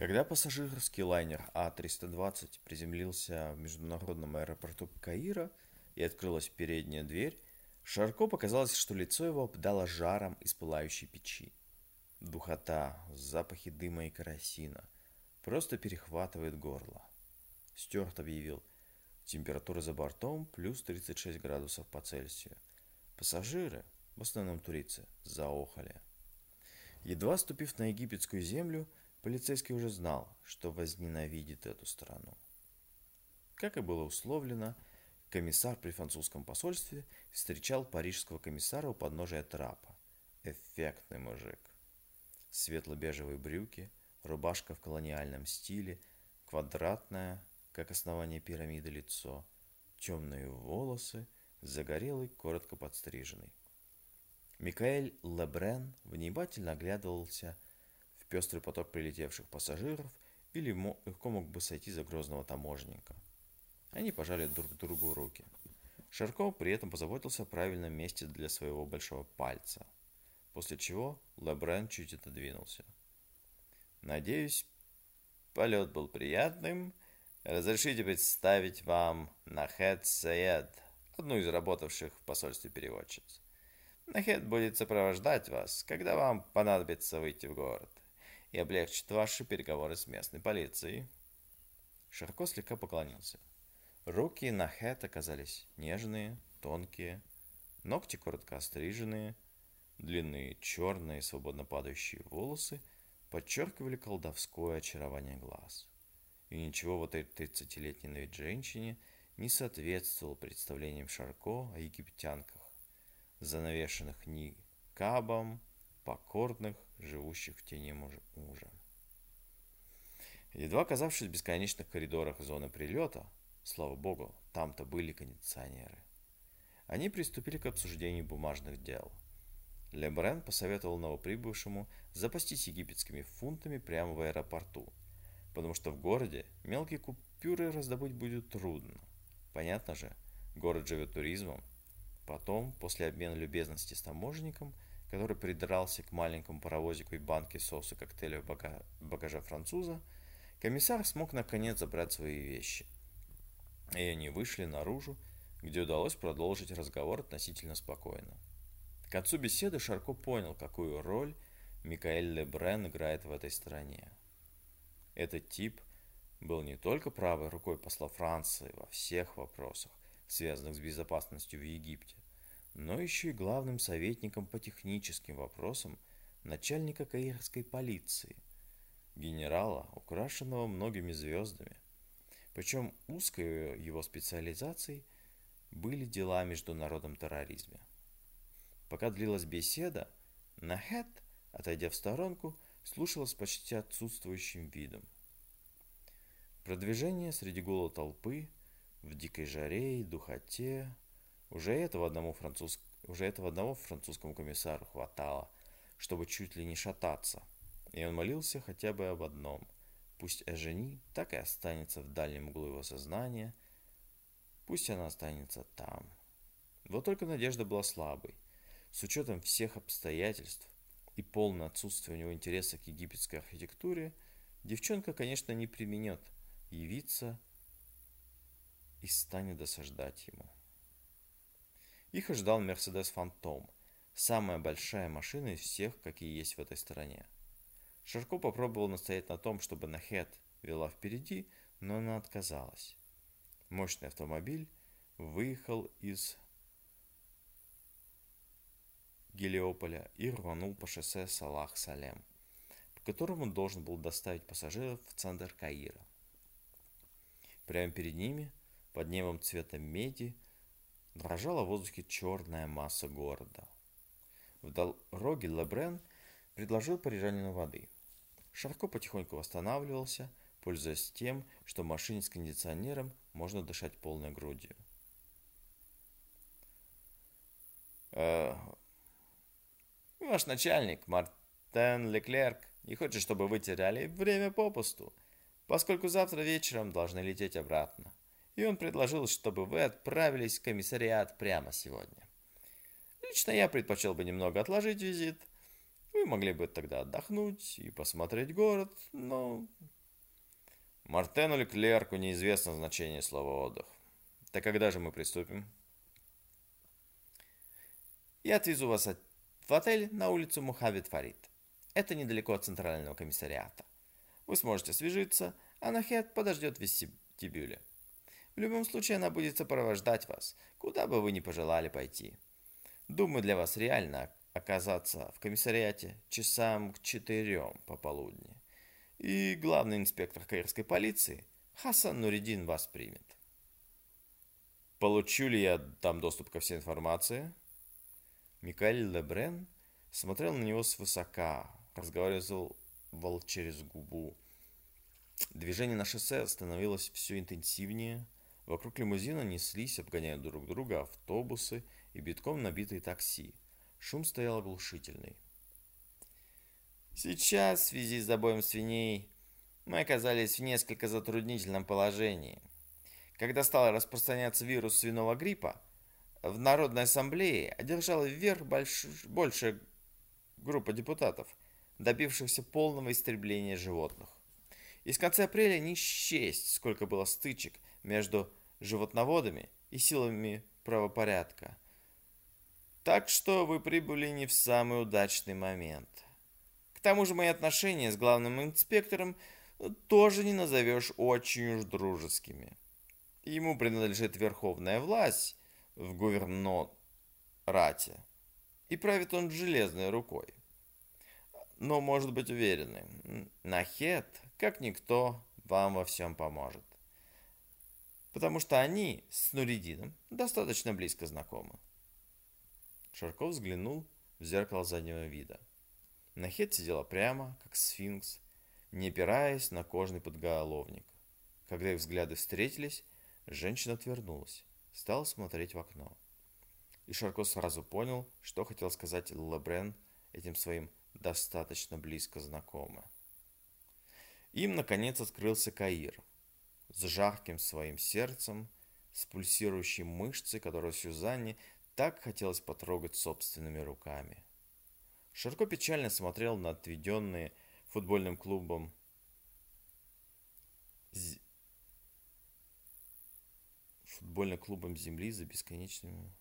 Когда пассажирский лайнер А-320 приземлился в международном аэропорту Каира и открылась передняя дверь, Шарко показалось, что лицо его обдало жаром из пылающей печи. Духота, запахи дыма и керосина просто перехватывает горло. Стюарт объявил, температура за бортом плюс 36 градусов по Цельсию. Пассажиры, в основном турицы, заохали. Едва ступив на египетскую землю, полицейский уже знал, что возненавидит эту страну. Как и было условлено, комиссар при французском посольстве встречал парижского комиссара у подножия трапа. Эффектный мужик. Светло-бежевые брюки, рубашка в колониальном стиле, квадратное, как основание пирамиды, лицо, темные волосы, загорелый, коротко подстриженный. Микаэль Лебрен внимательно оглядывался пестрый поток прилетевших пассажиров или легко мог бы сойти за грозного таможенника. Они пожали друг другу руки. Шарков при этом позаботился о правильном месте для своего большого пальца, после чего Лебрен чуть отодвинулся. «Надеюсь, полет был приятным. Разрешите представить вам Нахед Саед, одну из работавших в посольстве переводчиц. Нахед будет сопровождать вас, когда вам понадобится выйти в город, и облегчит ваши переговоры с местной полицией. Широко слегка поклонился. Руки Нахед оказались нежные, тонкие, ногти коротко остриженные, длинные черные свободно падающие волосы подчеркивали колдовское очарование глаз. И ничего в этой тридцатилетней на вид женщине не соответствовало представлениям Шарко о египтянках занавешенных никабом, покорных, живущих в тени мужа. Едва оказавшись в бесконечных коридорах зоны прилета, слава богу, там-то были кондиционеры, они приступили к обсуждению бумажных дел. Лебрен посоветовал новоприбывшему запастись египетскими фунтами прямо в аэропорту, потому что в городе мелкие купюры раздобыть будет трудно. Понятно же, город живет туризмом, Потом, после обмена любезности с таможенником, который придрался к маленькому паровозику и банке соуса коктейля бага... багажа француза, комиссар смог наконец забрать свои вещи. И они вышли наружу, где удалось продолжить разговор относительно спокойно. К концу беседы Шарко понял, какую роль Микаэль Лебрен играет в этой стране. Этот тип был не только правой рукой посла Франции во всех вопросах, связанных с безопасностью в Египте, но еще и главным советником по техническим вопросам начальника каирской полиции, генерала, украшенного многими звездами. Причем узкой его специализацией были дела о международном терроризме. Пока длилась беседа, Нахет, отойдя в сторонку, слушала с почти отсутствующим видом. Продвижение среди гула толпы, в дикой жаре и духоте, уже этого одному француз... уже этого одного французскому комиссару хватало, чтобы чуть ли не шататься. И он молился хотя бы об одном. Пусть Эжени так и останется в дальнем углу его сознания, пусть она останется там. Вот только надежда была слабой. С учетом всех обстоятельств и полное отсутствие у него интереса к египетской архитектуре, девчонка, конечно, не применет явиться и станет досаждать ему. Их ожидал Mercedes Phantom, самая большая машина из всех, какие есть в этой стране. Шарко попробовал настоять на том, чтобы Нахет вела впереди, но она отказалась. Мощный автомобиль выехал из Гелиополя и рванул по шоссе Салах-Салем, по которому должен был доставить пассажиров в центр Каира. Прямо перед ними, под небом цвета меди, дрожала в воздухе черная масса города. В дороге Лебрен предложил парижанину воды. Шарко потихоньку восстанавливался, пользуясь тем, что в машине с кондиционером можно дышать полной грудью. Э, ваш начальник, Мартен Леклерк, не хочет, чтобы вы теряли время попусту, поскольку завтра вечером должны лететь обратно и он предложил, чтобы вы отправились в комиссариат прямо сегодня. Лично я предпочел бы немного отложить визит. Вы могли бы тогда отдохнуть и посмотреть город, но... Мартену Леклерку неизвестно значение слова «отдых». Так когда же мы приступим? Я отвезу вас в отель на улицу Мухавид Фарид. Это недалеко от центрального комиссариата. Вы сможете свяжиться, а Нахет подождет в вестибюле. В любом случае она будет сопровождать вас, куда бы вы ни пожелали пойти. Думаю, для вас реально оказаться в комиссариате часам к четырем пополудни. И главный инспектор каирской полиции Хасан Нуридин вас примет. Получу ли я там доступ ко всей информации? Микаэль Лебрен смотрел на него свысока, разговаривал через губу. Движение на шоссе становилось все интенсивнее. Вокруг лимузина неслись, обгоняя друг друга, автобусы и битком набитые такси. Шум стоял оглушительный. Сейчас, в связи с забоем свиней, мы оказались в несколько затруднительном положении. Когда стал распространяться вирус свиного гриппа, в Народной Ассамблее одержала вверх больш... большая группа депутатов, добившихся полного истребления животных. И с конца апреля не счесть, сколько было стычек между животноводами и силами правопорядка. Так что вы прибыли не в самый удачный момент. К тому же мои отношения с главным инспектором тоже не назовешь очень уж дружескими. Ему принадлежит верховная власть в гувернорате, и правит он железной рукой. Но может быть уверены, Нахет, как никто, вам во всем поможет. Потому что они с Нуридином достаточно близко знакомы. Шарков взглянул в зеркало заднего вида. Нахет сидела прямо, как сфинкс, не опираясь на кожный подголовник. Когда их взгляды встретились, женщина отвернулась, стала смотреть в окно. И Шарко сразу понял, что хотел сказать Лебрен этим своим достаточно близко знакомо. Им, наконец, открылся Каир, с жарким своим сердцем, с пульсирующей мышцей, которую Сюзанне так хотелось потрогать собственными руками. Шарко печально смотрел на отведенные футбольным клубом футбольным клубом земли за бесконечными